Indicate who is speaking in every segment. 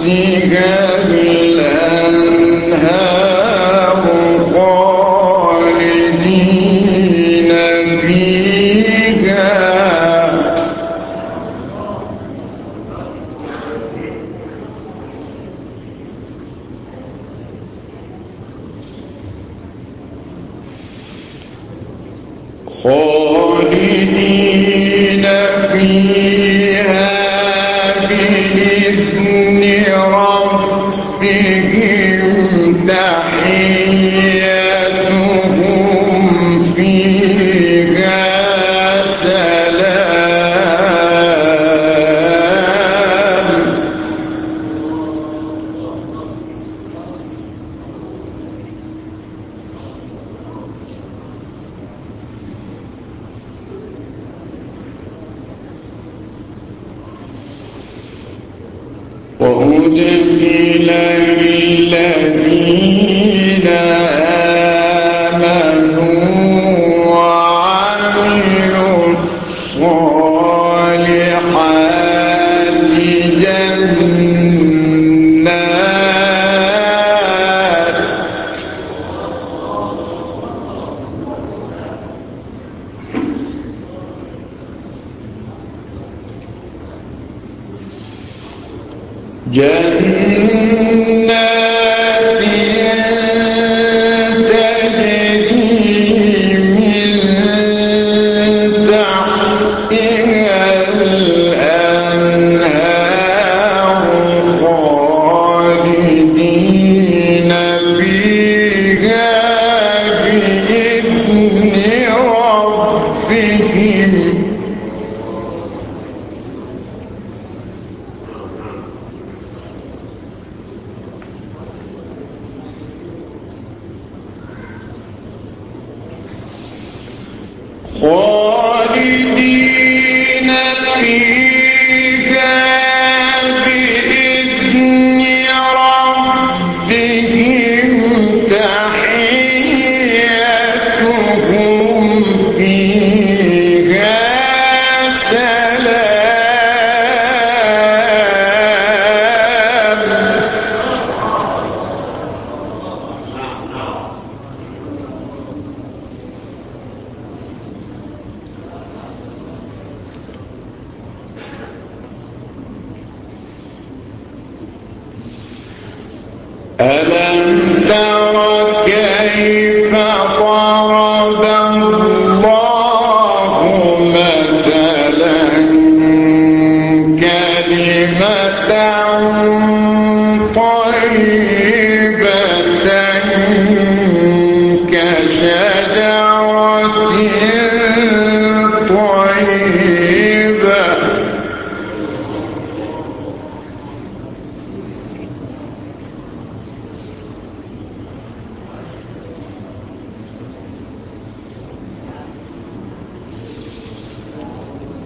Speaker 1: ربك بالحق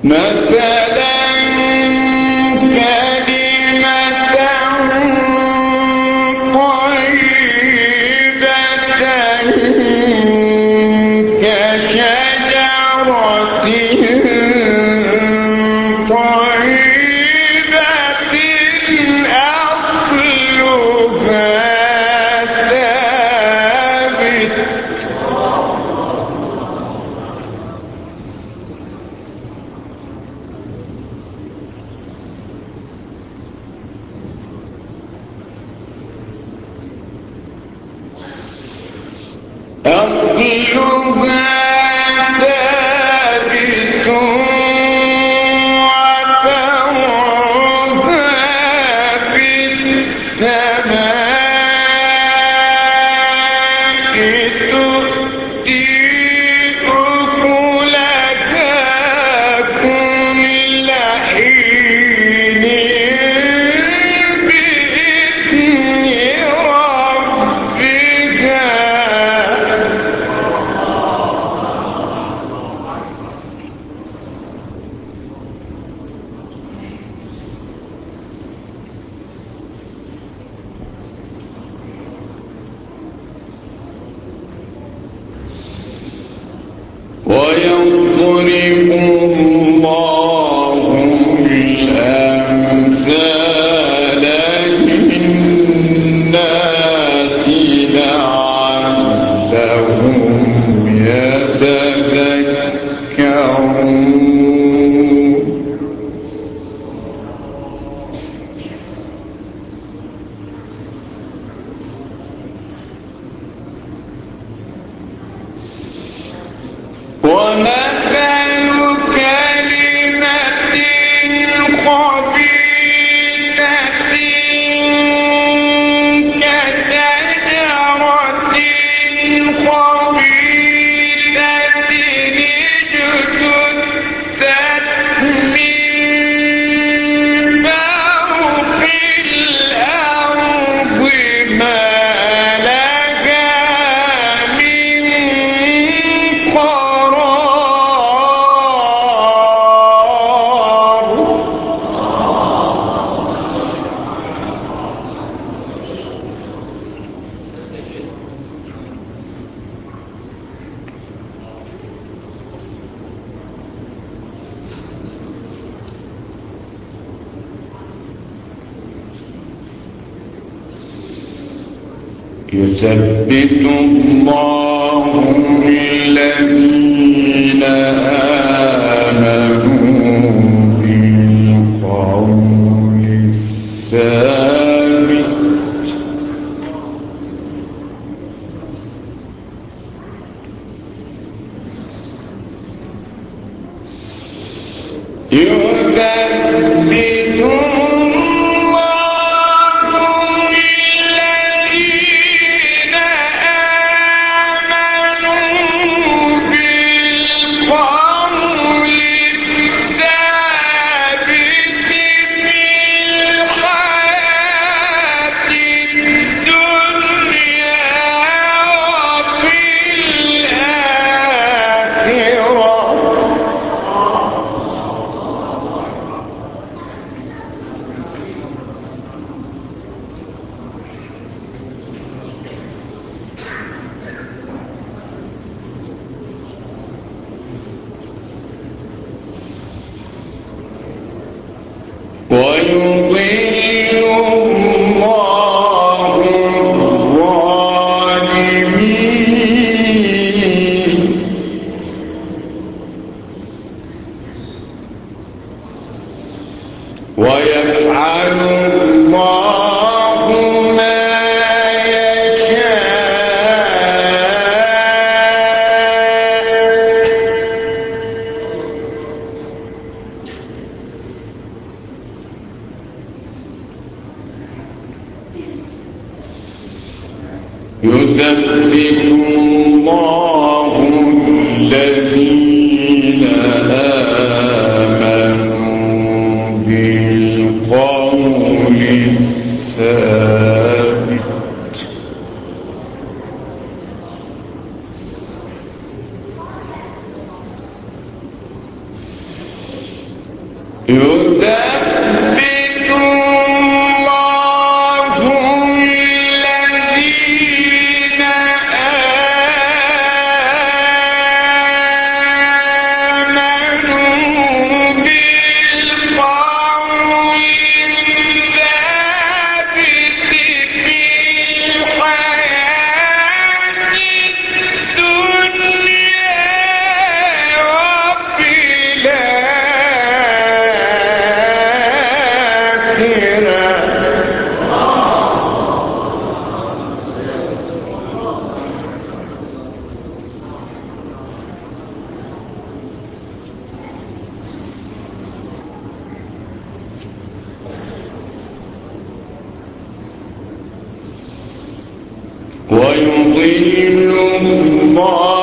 Speaker 1: متى يثبت الله الذين آمنوا بالقول الثابت. يوم ينبئكم الله يضل الله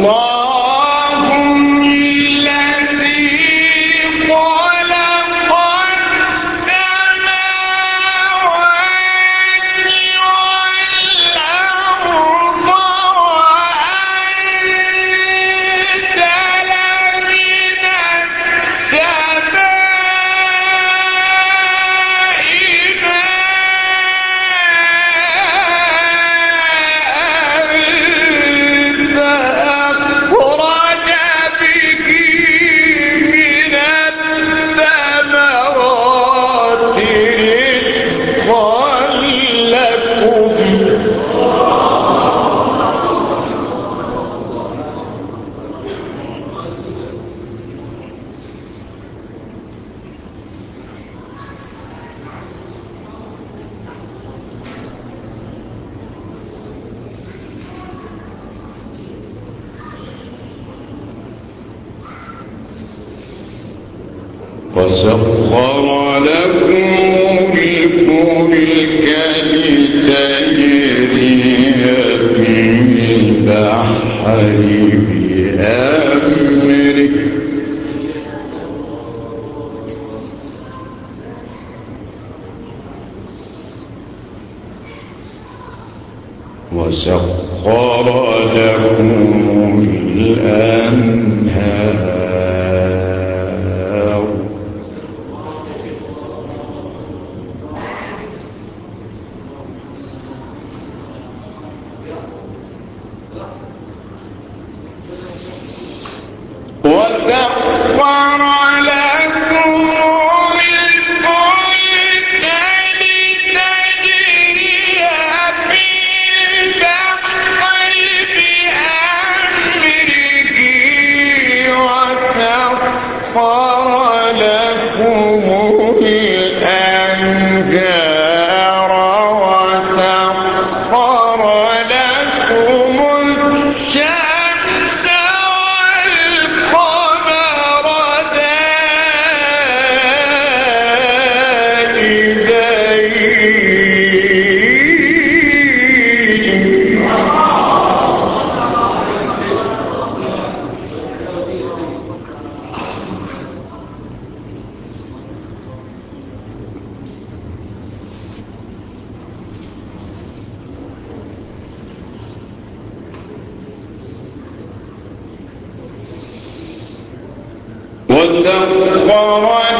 Speaker 1: الله وسخر لكم الأنهار وسخر